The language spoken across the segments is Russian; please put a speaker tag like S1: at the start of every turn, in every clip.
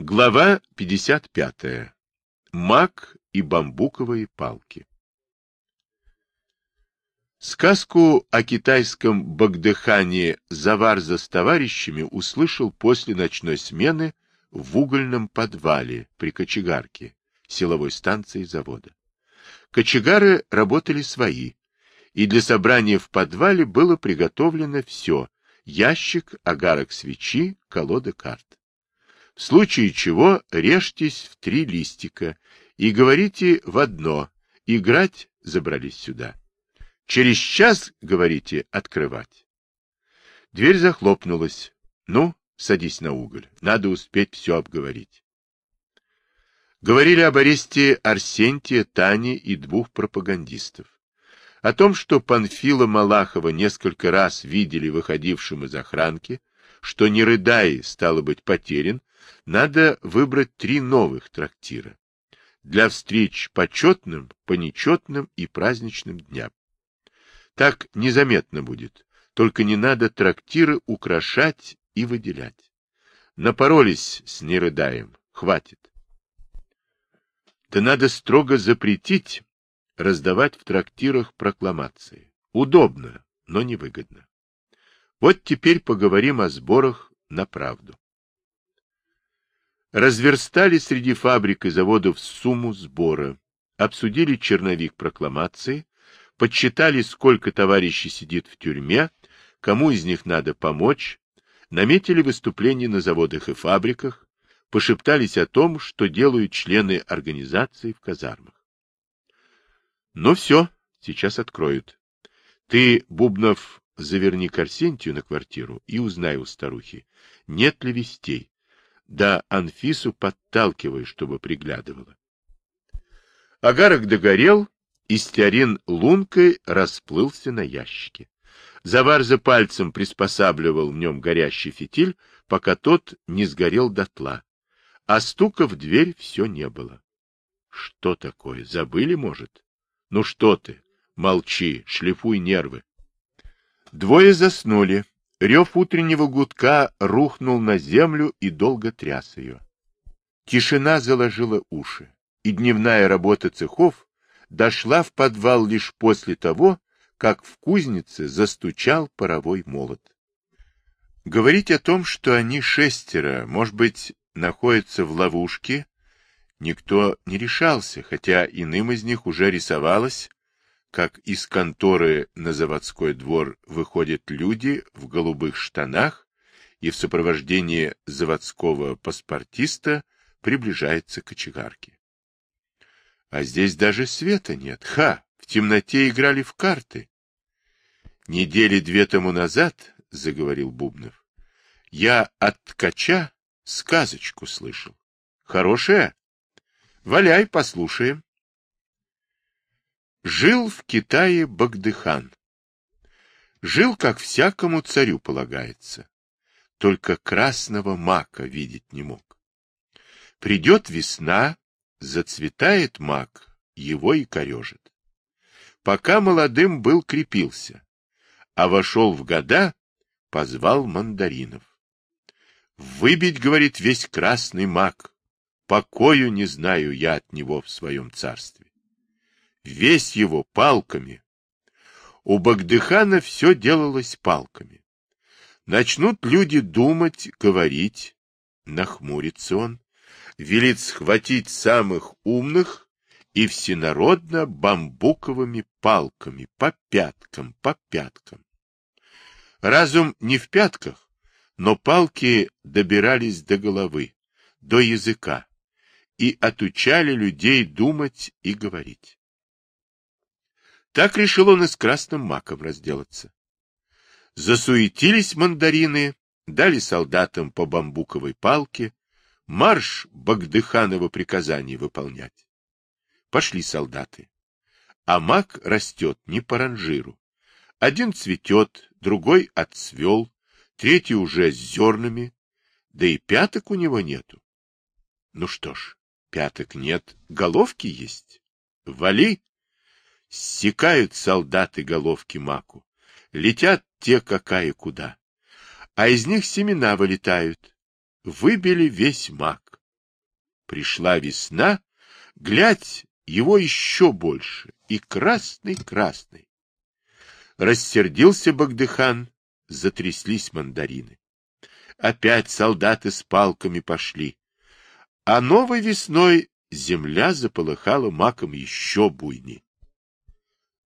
S1: Глава 55. Мак и бамбуковые палки. Сказку о китайском Багдыхане Заварза с товарищами услышал после ночной смены в угольном подвале при кочегарке, силовой станции завода. Кочегары работали свои, и для собрания в подвале было приготовлено все — ящик, агарок свечи, колода карт в случае чего режьтесь в три листика и говорите в одно «играть» забрались сюда. Через час, говорите, открывать. Дверь захлопнулась. Ну, садись на уголь, надо успеть все обговорить. Говорили об аресте Арсентия, Тани и двух пропагандистов. О том, что Панфила Малахова несколько раз видели выходившим из охранки, что не рыдай, стало быть, потерян, надо выбрать три новых трактира для встреч почетным, по нечетным и праздничным дням. Так незаметно будет, только не надо трактиры украшать и выделять. Напоролись с нерыдаем, хватит. Да надо строго запретить раздавать в трактирах прокламации. Удобно, но невыгодно. Вот теперь поговорим о сборах на правду разверстали среди фабрик и заводов сумму сбора, обсудили черновик прокламации, подсчитали, сколько товарищей сидит в тюрьме, кому из них надо помочь, наметили выступления на заводах и фабриках, пошептались о том, что делают члены организации в казармах. Ну все, сейчас откроют. Ты, Бубнов, заверни к Арсентию на квартиру и узнай у старухи, нет ли вестей да Анфису подталкивая, чтобы приглядывала. Агарок догорел, и стеарин лункой расплылся на ящике. Заварза пальцем приспосабливал в нем горящий фитиль, пока тот не сгорел дотла. А стука в дверь все не было. Что такое? Забыли, может? Ну что ты? Молчи, шлифуй нервы. Двое заснули. Рев утреннего гудка рухнул на землю и долго тряс ее. Тишина заложила уши, и дневная работа цехов дошла в подвал лишь после того, как в кузнице застучал паровой молот. Говорить о том, что они шестеро, может быть, находятся в ловушке, никто не решался, хотя иным из них уже рисовалось, как из конторы на заводской двор выходят люди в голубых штанах и в сопровождении заводского паспортиста приближается к кочегарке. А здесь даже света нет. Ха! В темноте играли в карты. Недели две тому назад, — заговорил Бубнов, — я от ткача сказочку слышал. Хорошая? Валяй, послушаем. Жил в Китае Багдыхан. Жил, как всякому царю полагается. Только красного мака видеть не мог. Придет весна, зацветает мак, его и корежит. Пока молодым был, крепился, а вошел в года, позвал мандаринов. Выбить, говорит, весь красный мак, покою не знаю я от него в своем царстве весь его палками. У Багдыхана все делалось палками. Начнут люди думать, говорить, нахмурится он, велит схватить самых умных и всенародно бамбуковыми палками по пяткам, по пяткам. Разум не в пятках, но палки добирались до головы, до языка и отучали людей думать и говорить. Так решил он и с красным маком разделаться. Засуетились мандарины, дали солдатам по бамбуковой палке, марш Багдыханова приказаний выполнять. Пошли солдаты. А мак растет не по ранжиру. Один цветет, другой отцвел, третий уже с зернами, да и пяток у него нету. Ну что ж, пяток нет, головки есть. Вали! Ссекают солдаты головки маку. Летят те какая куда. А из них семена вылетают. Выбили весь мак. Пришла весна, глядь, его еще больше, и красный-красный. Рассердился Багдыхан, затряслись мандарины. Опять солдаты с палками пошли. А новой весной земля заполыхала маком еще буйней.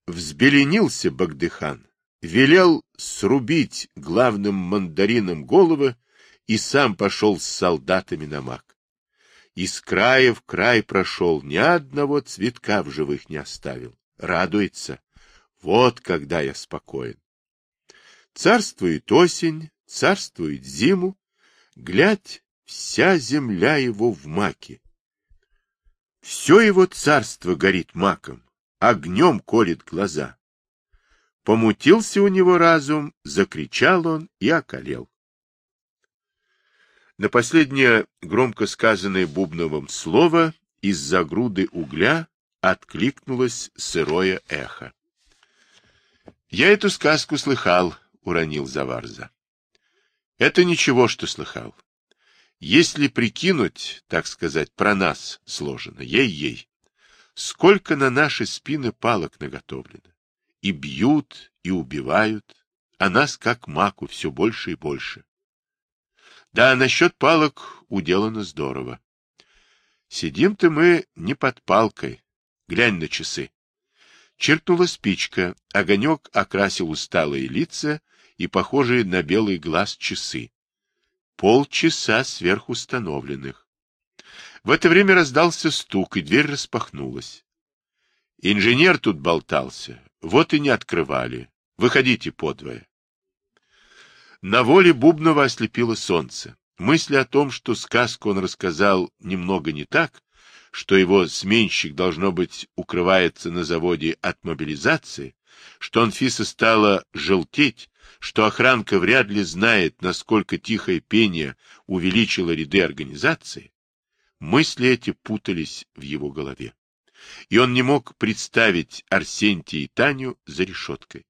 S1: Взбеленился Багдыхан, велел срубить главным мандарином головы и сам пошел с солдатами на мак. Из края в край прошел, ни одного цветка в живых не оставил. Радуется. Вот когда я спокоен. Царствует осень, царствует зиму. Глядь, вся земля его в маке. Все его царство горит маком, огнем колет глаза. Помутился у него разум, закричал он и околел. На последнее громко сказанное Бубновым слово из-за груды угля откликнулось сырое эхо. — Я эту сказку слыхал, — уронил Заварза. — Это ничего, что слыхал. Если прикинуть, так сказать, про нас сложено, ей-ей, сколько на наши спины палок наготовлено. И бьют, и убивают, а нас, как маку, все больше и больше. Да, насчет палок уделано здорово. Сидим-то мы не под палкой. Глянь на часы. Черкнула спичка, огонек окрасил усталые лица и похожие на белый глаз часы. Полчаса сверхустановленных. В это время раздался стук, и дверь распахнулась. Инженер тут болтался, вот и не открывали. Выходите подвое. На воле Бубнова ослепило солнце. Мысли о том, что сказку он рассказал немного не так, что его сменщик, должно быть, укрывается на заводе от мобилизации, что Анфиса стала желтеть, что охранка вряд ли знает, насколько тихое пение увеличило ряды организации, мысли эти путались в его голове. И он не мог представить Арсентия и Таню за решеткой.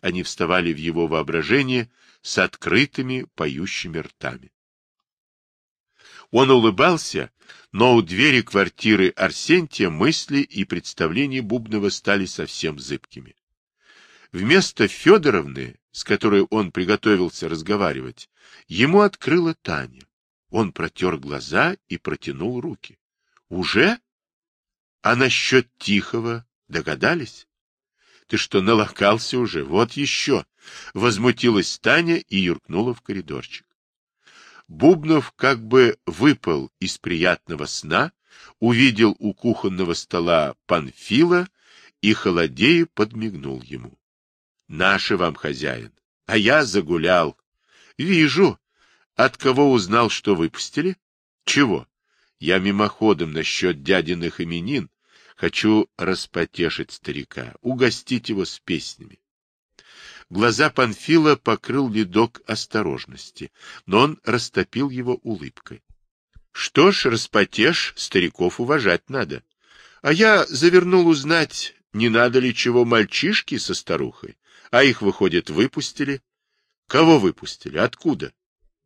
S1: Они вставали в его воображение с открытыми поющими ртами. Он улыбался, но у двери квартиры Арсентия мысли и представления Бубнова стали совсем зыбкими. Вместо Федоровны, с которой он приготовился разговаривать, ему открыла Таня. Он протер глаза и протянул руки. — Уже? А насчет Тихого догадались? Ты что, налокался уже? Вот еще! Возмутилась Таня и юркнула в коридорчик. Бубнов как бы выпал из приятного сна, увидел у кухонного стола Панфила и холодея подмигнул ему. — Наши вам, хозяин, а я загулял. — Вижу. От кого узнал, что выпустили? — Чего? Я мимоходом насчет дядиных именин хочу распотешить старика, угостить его с песнями. Глаза Панфила покрыл ледок осторожности, но он растопил его улыбкой. — Что ж, распотешь, стариков уважать надо. А я завернул узнать, не надо ли чего мальчишки со старухой, а их, выходит, выпустили. Кого выпустили? Откуда?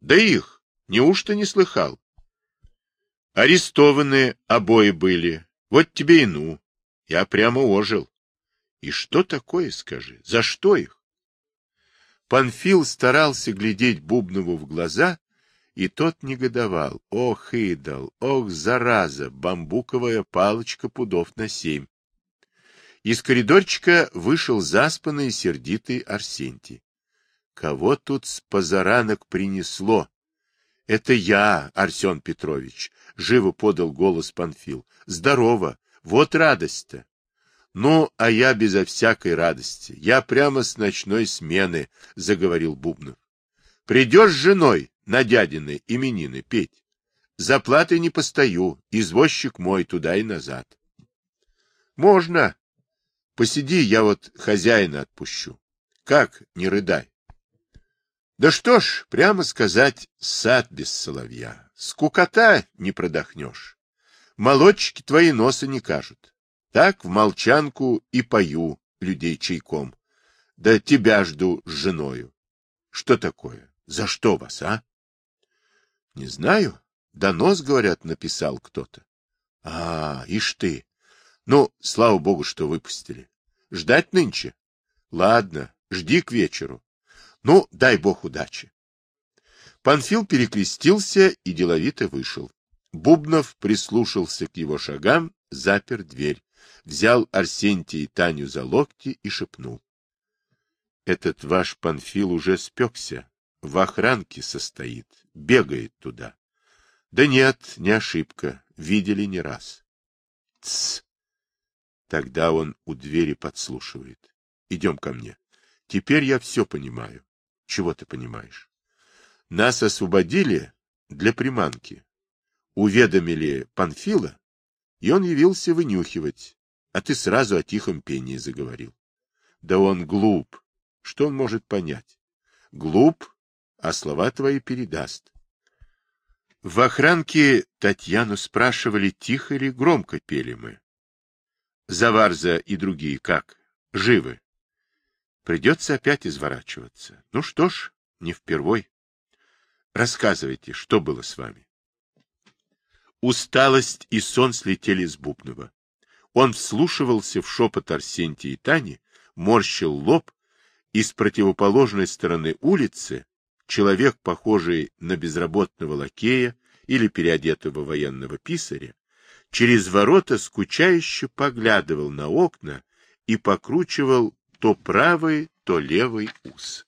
S1: Да их. Неужто не слыхал? Арестованные обои были. Вот тебе и ну. Я прямо ожил. И что такое, скажи? За что их? Панфил старался глядеть Бубнову в глаза, и тот негодовал. Ох, идол, ох, зараза, бамбуковая палочка пудов на семь. Из коридорчика вышел заспанный и сердитый Арсентий. Кого тут с позаранок принесло? — Это я, Арсен Петрович, — живо подал голос Панфил. — Здорово, вот радость-то. Ну, а я безо всякой радости. Я прямо с ночной смены, — заговорил Бубнов. Придешь с женой на дядины именины петь. За платой не постою, извозчик мой туда и назад. Можно. Посиди, я вот хозяина отпущу. Как, не рыдай. Да что ж, прямо сказать, сад без соловья. Скукота не продохнешь. Молодчики твои носа не кажут. Так в молчанку и пою людей чайком. Да тебя жду с женою. Что такое? За что вас, а? Не знаю. Донос, говорят, написал кто-то. А, ишь ты. Ну, слава богу, что выпустили. Ждать нынче? Ладно, жди к вечеру. Ну, дай бог удачи. Панфил перекрестился и деловито вышел. Бубнов прислушался к его шагам, запер дверь, взял Арсентия и Таню за локти и шепнул. — Этот ваш Панфил уже спекся, в охранке состоит, бегает туда. Да нет, не ошибка, видели не раз. Тсс. Тогда он у двери подслушивает. Идем ко мне. Теперь я все понимаю. Чего ты понимаешь? Нас освободили для приманки. Уведомили Панфила, и он явился вынюхивать, а ты сразу о тихом пении заговорил. Да он глуп. Что он может понять? Глуп, а слова твои передаст. В охранке Татьяну спрашивали, тихо или громко пели мы. Заварза и другие как? Живы. Придется опять изворачиваться. Ну что ж, не впервой. Рассказывайте, что было с вами. Усталость и сон слетели с Бубнова. Он вслушивался в шепот Арсентия и Тани, морщил лоб, и с противоположной стороны улицы человек, похожий на безработного лакея или переодетого военного писаря, через ворота скучающе поглядывал на окна и покручивал то правый, то левый ус.